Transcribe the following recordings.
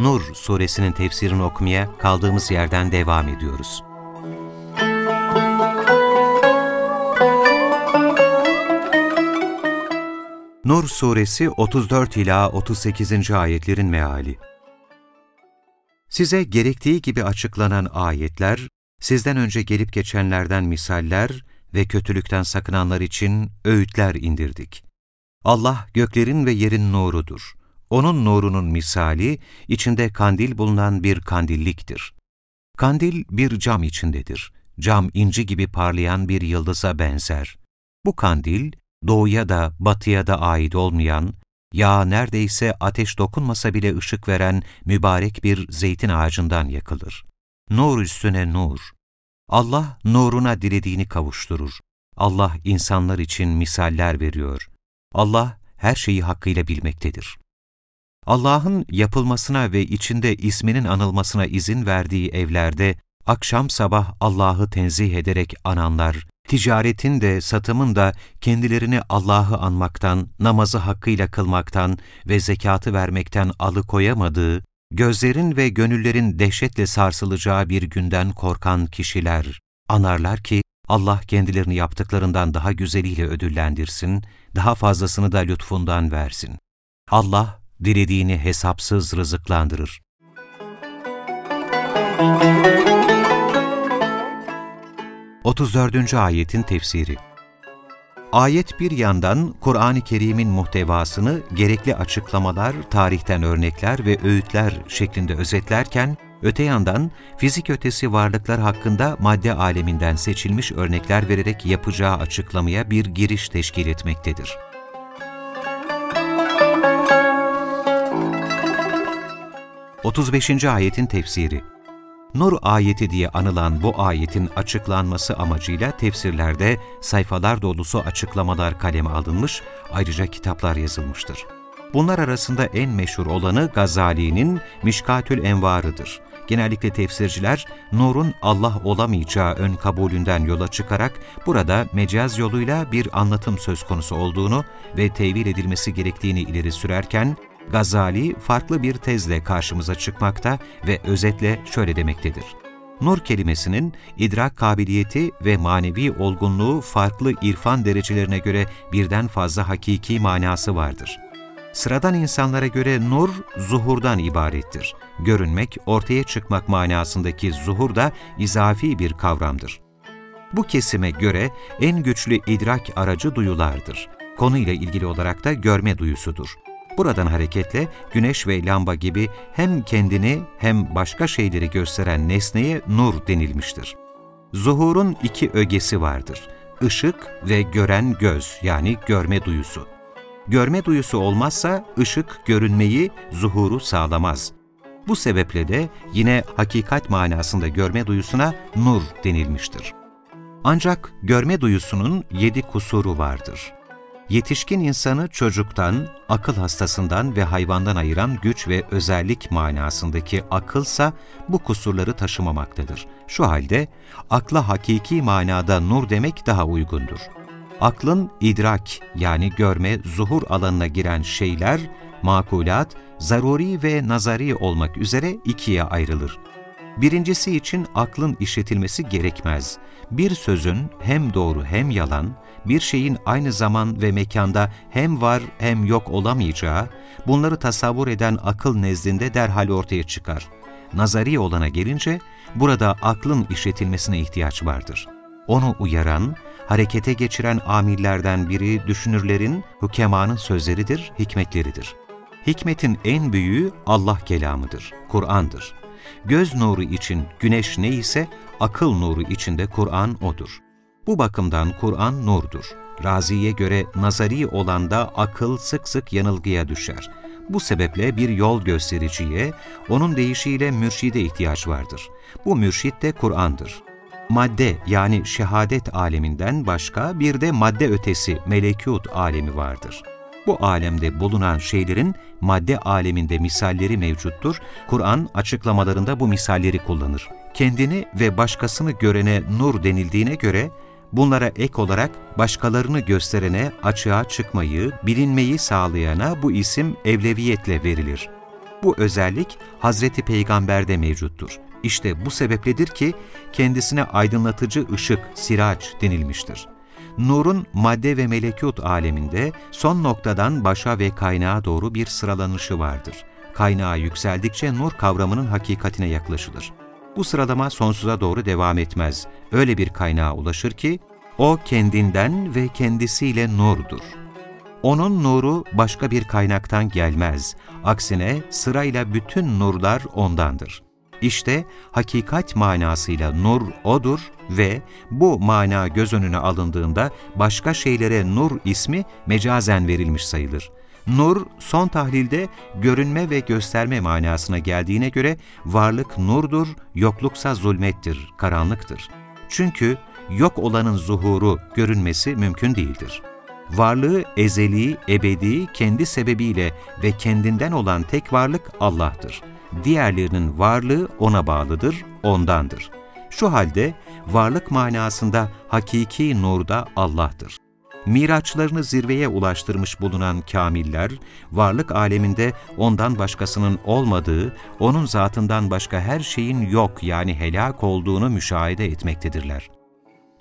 Nur suresinin tefsirini okumaya kaldığımız yerden devam ediyoruz. Nur suresi 34 ila 38. ayetlerin meali. Size gerektiği gibi açıklanan ayetler, sizden önce gelip geçenlerden misaller ve kötülükten sakınanlar için öğütler indirdik. Allah göklerin ve yerin nurudur. Onun nurunun misali, içinde kandil bulunan bir kandilliktir. Kandil bir cam içindedir. Cam inci gibi parlayan bir yıldıza benzer. Bu kandil, doğuya da batıya da ait olmayan, ya neredeyse ateş dokunmasa bile ışık veren mübarek bir zeytin ağacından yakılır. Nur üstüne nur. Allah nuruna dilediğini kavuşturur. Allah insanlar için misaller veriyor. Allah her şeyi hakkıyla bilmektedir. Allah'ın yapılmasına ve içinde isminin anılmasına izin verdiği evlerde akşam sabah Allah'ı tenzih ederek ananlar, ticaretin de satımın da kendilerini Allah'ı anmaktan, namazı hakkıyla kılmaktan ve zekatı vermekten alıkoyamadığı, gözlerin ve gönüllerin dehşetle sarsılacağı bir günden korkan kişiler anarlar ki Allah kendilerini yaptıklarından daha güzeliyle ödüllendirsin, daha fazlasını da lütfundan versin. Allah dilediğini hesapsız rızıklandırır. Otuz dördüncü ayetin tefsiri Ayet bir yandan Kur'an-ı Kerim'in muhtevasını gerekli açıklamalar, tarihten örnekler ve öğütler şeklinde özetlerken, öte yandan fizik ötesi varlıklar hakkında madde aleminden seçilmiş örnekler vererek yapacağı açıklamaya bir giriş teşkil etmektedir. 35. ayetin tefsiri Nur ayeti diye anılan bu ayetin açıklanması amacıyla tefsirlerde sayfalar dolusu açıklamalar kaleme alınmış, ayrıca kitaplar yazılmıştır. Bunlar arasında en meşhur olanı Gazali'nin Mişkatül Envarı'dır. Genellikle tefsirciler, Nur'un Allah olamayacağı ön kabulünden yola çıkarak burada mecaz yoluyla bir anlatım söz konusu olduğunu ve tevil edilmesi gerektiğini ileri sürerken, Gazali farklı bir tezle karşımıza çıkmakta ve özetle şöyle demektedir. Nur kelimesinin idrak kabiliyeti ve manevi olgunluğu farklı irfan derecelerine göre birden fazla hakiki manası vardır. Sıradan insanlara göre nur, zuhurdan ibarettir. Görünmek, ortaya çıkmak manasındaki zuhur da izafi bir kavramdır. Bu kesime göre en güçlü idrak aracı duyulardır. Konuyla ilgili olarak da görme duyusudur. Buradan hareketle güneş ve lamba gibi hem kendini hem başka şeyleri gösteren nesneye nur denilmiştir. Zuhurun iki ögesi vardır. Işık ve gören göz yani görme duyusu. Görme duyusu olmazsa ışık görünmeyi, zuhuru sağlamaz. Bu sebeple de yine hakikat manasında görme duyusuna nur denilmiştir. Ancak görme duyusunun yedi kusuru vardır yetişkin insanı çocuktan, akıl hastasından ve hayvandan ayıran güç ve özellik manasındaki akılsa bu kusurları taşımamaktadır. Şu halde akla hakiki manada nur demek daha uygundur. Aklın idrak yani görme, zuhur alanına giren şeyler, makulat, zaruri ve nazari olmak üzere ikiye ayrılır. Birincisi için aklın işletilmesi gerekmez. Bir sözün hem doğru hem yalan, bir şeyin aynı zaman ve mekanda hem var hem yok olamayacağı, bunları tasavvur eden akıl nezdinde derhal ortaya çıkar. Nazari olana gelince, burada aklın işletilmesine ihtiyaç vardır. Onu uyaran, harekete geçiren amillerden biri düşünürlerin, hükemanın sözleridir, hikmetleridir. Hikmetin en büyüğü Allah kelamıdır, Kur'an'dır. Göz nuru için güneş ne ise akıl nuru içinde Kur'an odur. Bu bakımdan Kur'an nurdur. Razi'ye göre nazari olan da akıl sık sık yanılgıya düşer. Bu sebeple bir yol göstericiye, onun deyişiyle mürşide ihtiyaç vardır. Bu mürşit de Kur'an'dır. Madde yani şehadet aleminden başka bir de madde ötesi melekut alemi vardır. Bu alemde bulunan şeylerin madde aleminde misalleri mevcuttur. Kur'an açıklamalarında bu misalleri kullanır. Kendini ve başkasını görene nur denildiğine göre, bunlara ek olarak başkalarını gösterene açığa çıkmayı, bilinmeyi sağlayana bu isim evleviyetle verilir. Bu özellik Hazreti Peygamber'de mevcuttur. İşte bu sebepledir ki kendisine aydınlatıcı ışık, siraç denilmiştir. Nurun madde ve melekut aleminde son noktadan başa ve kaynağa doğru bir sıralanışı vardır. Kaynağa yükseldikçe nur kavramının hakikatine yaklaşılır. Bu sıralama sonsuza doğru devam etmez. Öyle bir kaynağa ulaşır ki, o kendinden ve kendisiyle nurdur. Onun nuru başka bir kaynaktan gelmez. Aksine sırayla bütün nurlar ondandır. İşte hakikat manasıyla nur odur ve bu mana göz önüne alındığında başka şeylere nur ismi mecazen verilmiş sayılır. Nur, son tahlilde görünme ve gösterme manasına geldiğine göre varlık nurdur, yokluksa zulmettir, karanlıktır. Çünkü yok olanın zuhuru, görünmesi mümkün değildir. Varlığı ezeli, ebedi, kendi sebebiyle ve kendinden olan tek varlık Allah'tır. Diğerlerinin varlığı O'na bağlıdır, O'ndandır. Şu halde varlık manasında hakiki nurda Allah'tır. Miraçlarını zirveye ulaştırmış bulunan kamiller, varlık aleminde ondan başkasının olmadığı, onun zatından başka her şeyin yok yani helak olduğunu müşahede etmektedirler.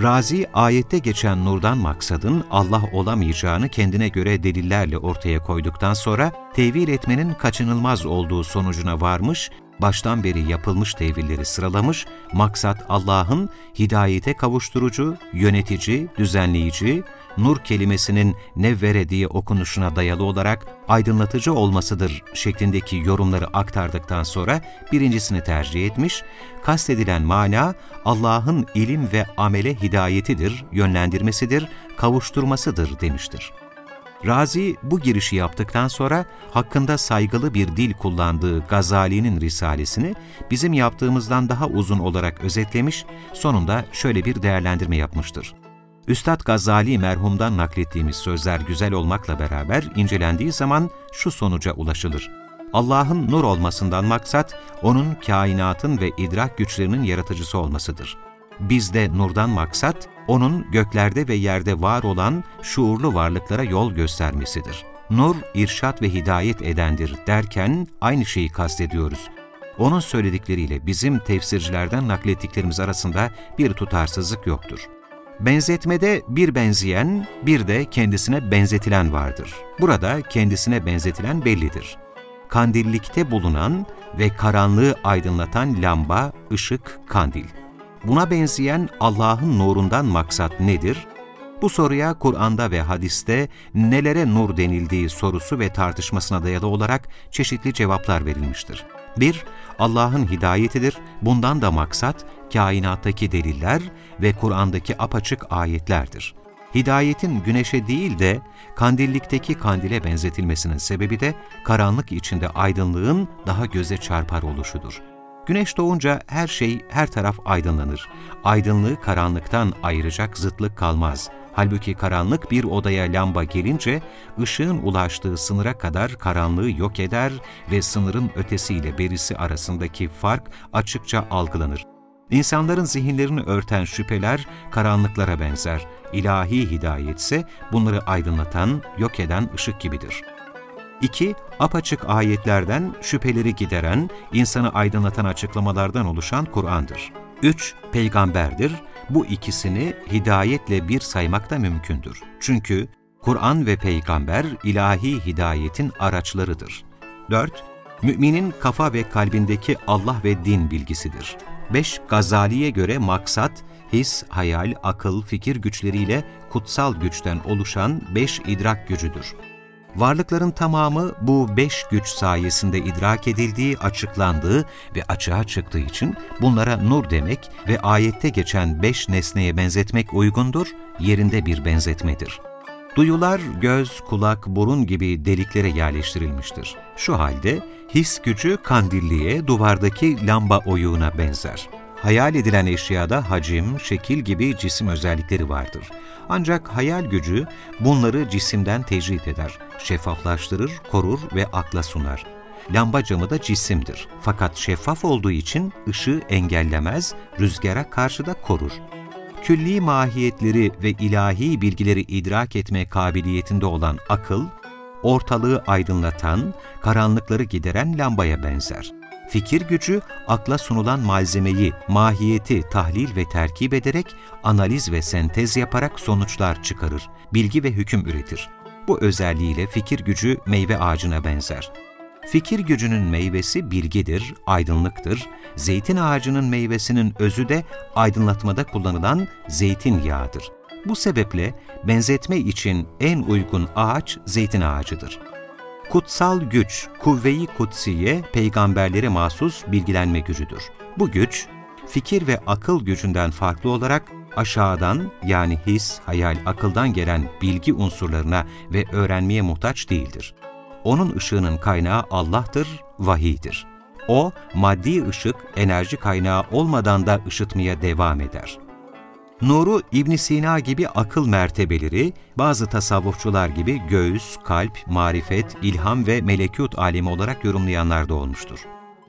Razi, ayette geçen nurdan maksadın Allah olamayacağını kendine göre delillerle ortaya koyduktan sonra tevil etmenin kaçınılmaz olduğu sonucuna varmış, baştan beri yapılmış tevilleri sıralamış, maksat Allah'ın hidayete kavuşturucu, yönetici, düzenleyici, nur kelimesinin nevvere diye okunuşuna dayalı olarak aydınlatıcı olmasıdır şeklindeki yorumları aktardıktan sonra birincisini tercih etmiş, kastedilen mana Allah'ın ilim ve amele hidayetidir, yönlendirmesidir, kavuşturmasıdır demiştir. Razi bu girişi yaptıktan sonra hakkında saygılı bir dil kullandığı Gazali'nin risalesini bizim yaptığımızdan daha uzun olarak özetlemiş, sonunda şöyle bir değerlendirme yapmıştır. Üstad Gazali merhumdan naklettiğimiz sözler güzel olmakla beraber incelendiği zaman şu sonuca ulaşılır. Allah'ın nur olmasından maksat, O'nun kainatın ve idrak güçlerinin yaratıcısı olmasıdır. Bizde nurdan maksat, O'nun göklerde ve yerde var olan şuurlu varlıklara yol göstermesidir. Nur, irşat ve hidayet edendir derken aynı şeyi kastediyoruz. Onun söyledikleriyle bizim tefsircilerden naklettiklerimiz arasında bir tutarsızlık yoktur. Benzetmede bir benzeyen, bir de kendisine benzetilen vardır. Burada kendisine benzetilen bellidir. Kandillikte bulunan ve karanlığı aydınlatan lamba, ışık, kandil. Buna benzeyen Allah'ın nurundan maksat nedir? Bu soruya Kur'an'da ve hadiste nelere nur denildiği sorusu ve tartışmasına dayalı olarak çeşitli cevaplar verilmiştir. 1- Allah'ın hidayetidir. Bundan da maksat kainattaki deliller ve Kur'an'daki apaçık ayetlerdir. Hidayetin güneşe değil de kandillikteki kandile benzetilmesinin sebebi de karanlık içinde aydınlığın daha göze çarpar oluşudur. Güneş doğunca her şey, her taraf aydınlanır. Aydınlığı karanlıktan ayıracak zıtlık kalmaz. Halbuki karanlık bir odaya lamba gelince, ışığın ulaştığı sınıra kadar karanlığı yok eder ve sınırın ötesiyle berisi arasındaki fark açıkça algılanır. İnsanların zihinlerini örten şüpheler karanlıklara benzer. İlahi hidayet ise bunları aydınlatan, yok eden ışık gibidir. 2. Apaçık ayetlerden şüpheleri gideren, insanı aydınlatan açıklamalardan oluşan Kur'an'dır. 3. Peygamberdir. Bu ikisini hidayetle bir saymak da mümkündür. Çünkü Kur'an ve peygamber ilahi hidayetin araçlarıdır. 4. Müminin kafa ve kalbindeki Allah ve din bilgisidir. 5. Gazali'ye göre maksat, his, hayal, akıl, fikir güçleriyle kutsal güçten oluşan beş idrak gücüdür. Varlıkların tamamı bu beş güç sayesinde idrak edildiği, açıklandığı ve açığa çıktığı için bunlara nur demek ve ayette geçen beş nesneye benzetmek uygundur, yerinde bir benzetmedir. Duyular göz, kulak, burun gibi deliklere yerleştirilmiştir. Şu halde his gücü kandilliye, duvardaki lamba oyuğuna benzer. Hayal edilen eşyada hacim, şekil gibi cisim özellikleri vardır. Ancak hayal gücü bunları cisimden tecrit eder, şeffaflaştırır, korur ve akla sunar. Lamba camı da cisimdir. Fakat şeffaf olduğu için ışığı engellemez, rüzgara karşı da korur. Külli mahiyetleri ve ilahi bilgileri idrak etme kabiliyetinde olan akıl, ortalığı aydınlatan, karanlıkları gideren lambaya benzer. Fikir gücü, akla sunulan malzemeyi, mahiyeti tahlil ve terkip ederek, analiz ve sentez yaparak sonuçlar çıkarır, bilgi ve hüküm üretir. Bu özelliğiyle fikir gücü meyve ağacına benzer. Fikir gücünün meyvesi bilgidir, aydınlıktır. Zeytin ağacının meyvesinin özü de aydınlatmada kullanılan zeytin yağıdır. Bu sebeple benzetme için en uygun ağaç zeytin ağacıdır. Kutsal güç, kuvve-i kutsiye, peygamberlere mahsus bilgilenme gücüdür. Bu güç, fikir ve akıl gücünden farklı olarak aşağıdan yani his, hayal, akıldan gelen bilgi unsurlarına ve öğrenmeye muhtaç değildir. Onun ışığının kaynağı Allah'tır, vahiydir. O, maddi ışık, enerji kaynağı olmadan da ışıtmaya devam eder. Nuru İbn Sina gibi akıl mertebeleri, bazı tasavvufçular gibi göğüs, kalp, marifet, ilham ve melekut alemi olarak yorumlayanlar da olmuştur.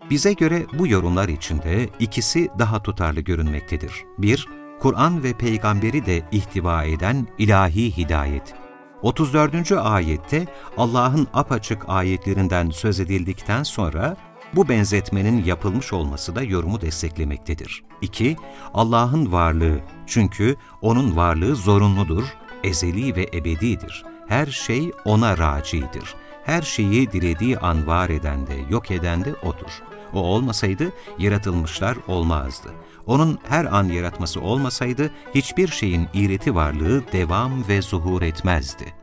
Bize göre bu yorumlar içinde ikisi daha tutarlı görünmektedir. Bir, Kur'an ve peygamberi de ihtiva eden ilahi hidayet. 34. ayette Allah'ın apaçık ayetlerinden söz edildikten sonra bu benzetmenin yapılmış olması da yorumu desteklemektedir. 2. Allah'ın varlığı. Çünkü O'nun varlığı zorunludur, ezeli ve ebedidir. Her şey O'na racidir. Her şeyi dilediği an var eden de, yok eden de O'dur. O olmasaydı yaratılmışlar olmazdı. Onun her an yaratması olmasaydı hiçbir şeyin iğreti varlığı devam ve zuhur etmezdi.